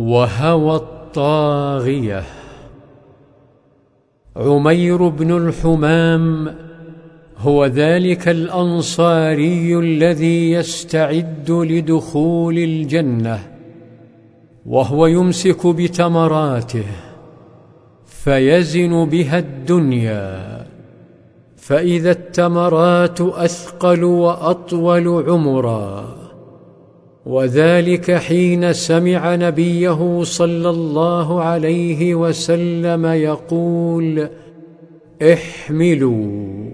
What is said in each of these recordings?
وهوى الطاغية. عمير بن الحمام هو ذلك الأنصاري الذي يستعد لدخول الجنة وهو يمسك بتمراته فيزن بها الدنيا. فإذا التمرات أثقل وأطول عمرا. وذلك حين سمع نبيه صلى الله عليه وسلم يقول احملوا.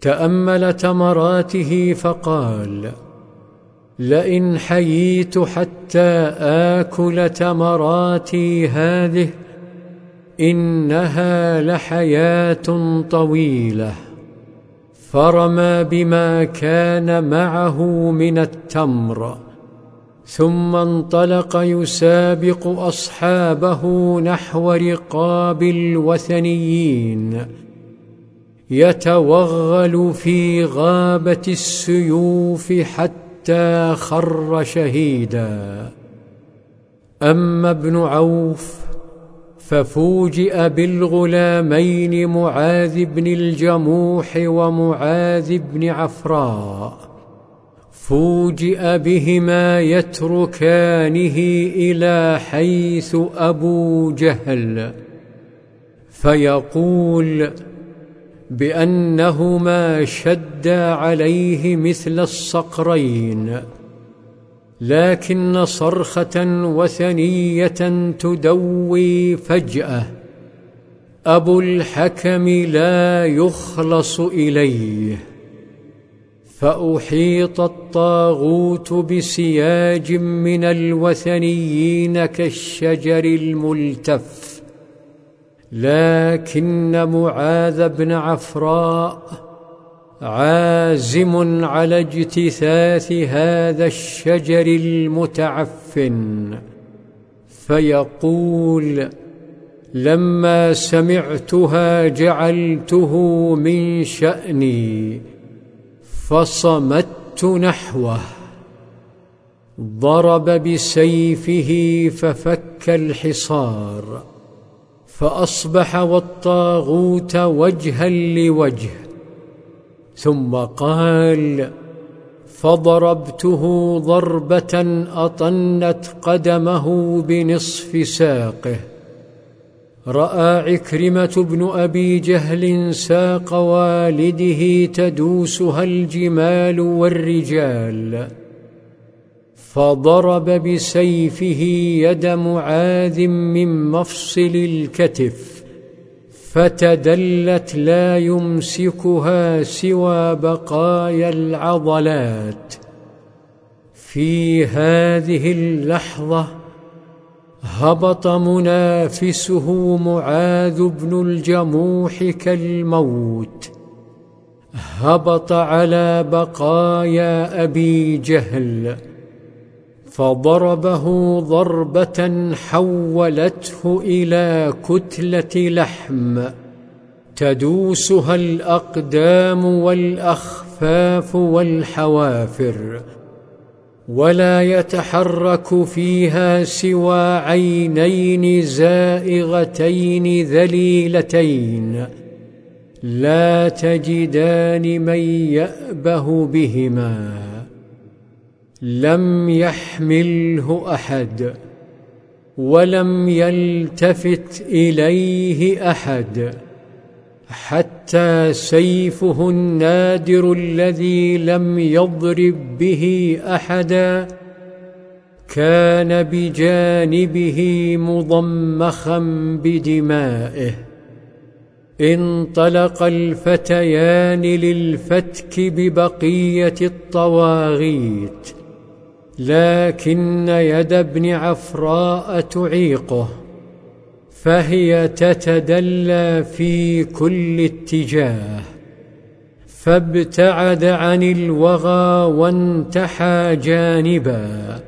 تأمل تمراته فقال لئن حييت حتى آكل تمراتي هذه إنها لحياة طويلة. فرمى بما كان معه من التمر ثم انطلق يسابق أصحابه نحو رقاب الوثنيين يتوغل في غابة السيوف حتى خر شهيدا. أما ابن عوف ففوجئ بالغلامين معاذ بن الجموح ومعاذ بن عفراء. فوجئ بهما يتركانه إلى حيث أبو جهل. فيقول بأنهما شدا عليه مثل الصقرين. لكن صرخة وثنية تدوي فجأة. أبو الحكم لا يخلص إليه. فأحيط الطاغوت بسياج من الوثنيين كالشجر الملتف. لكن معاذ بن عفراء عازم على اجتثاث هذا الشجر المتعفن فيقول لما سمعتها جعلته من شأني فصمت نحوه ضرب بسيفه ففك الحصار فأصبح والطاغوت وجها لوجه. ثم قال فضربته ضربة أطنت قدمه بنصف ساقه. رأى عكرمة بن أبي جهل ساق والده تدوسها الجمال والرجال. فضرب بسيفه يد معاذ من مفصل الكتف. فتدلت لا يمسكها سوى بقايا العضلات. في هذه اللحظة هبط منافسه معاذ بن الجموح كالموت. هبط على بقايا أبي جهل. فضربه ضربة حولته إلى كتلة لحم. تدوسها الأقدام والأخفاف والحوافر ولا يتحرك فيها سوى عينين زائغتين ذليلتين. لا تجدان من يأبه بهما. لم يحمله أحد ولم يلتفت إليه أحد حتى سيفه النادر الذي لم يضرب به أحدا كان بجانبه مضمخا بدمائه. انطلق الفتيان للفتك ببقية الطواغيت. لكن يد ابن عفراء تعيقه فهي تتدلى في كل اتجاه فابتعد عن الوغى وانتحى جانبا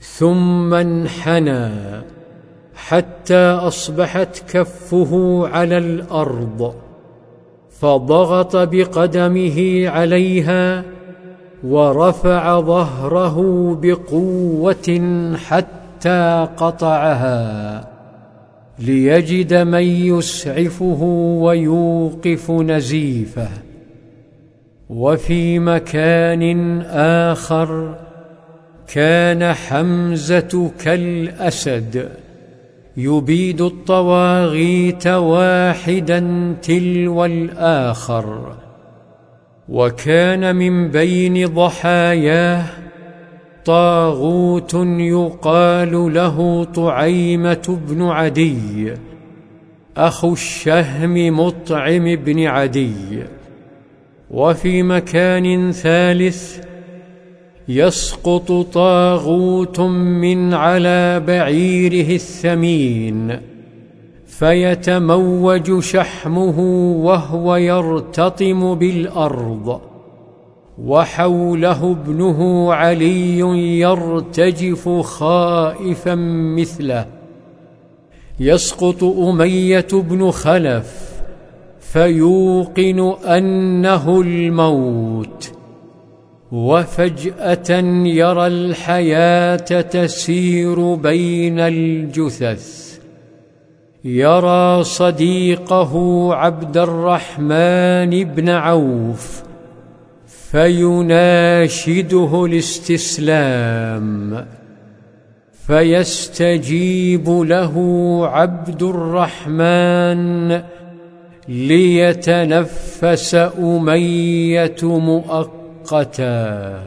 ثم انحنى حتى أصبحت كفه على الأرض فضغط بقدمه عليها ورفع ظهره بقوة حتى قطعها ليجد من يسعفه ويوقف نزيفه وفي مكان آخر كان حمزة كالأسد يبيد الطواغيت واحدا تلو الآخر وكان من بين ضحاياه طاغوت يقال له طعيمة بن عدي أخو الشهم مطعم بن عدي. وفي مكان ثالث يسقط طاغوت من على بعيره الثمين. فيتموج شحمه وهو يرتطم بالأرض وحوله ابنه علي يرتجف خائفا مثله. يسقط أمية بن خلف فيوقن أنه الموت وفجأة يرى الحياة تسير بين الجثث. يرى صديقه عبد الرحمن بن عوف فيناشده الاستسلام فيستجيب له عبد الرحمن ليتنفس أمية مؤقتا.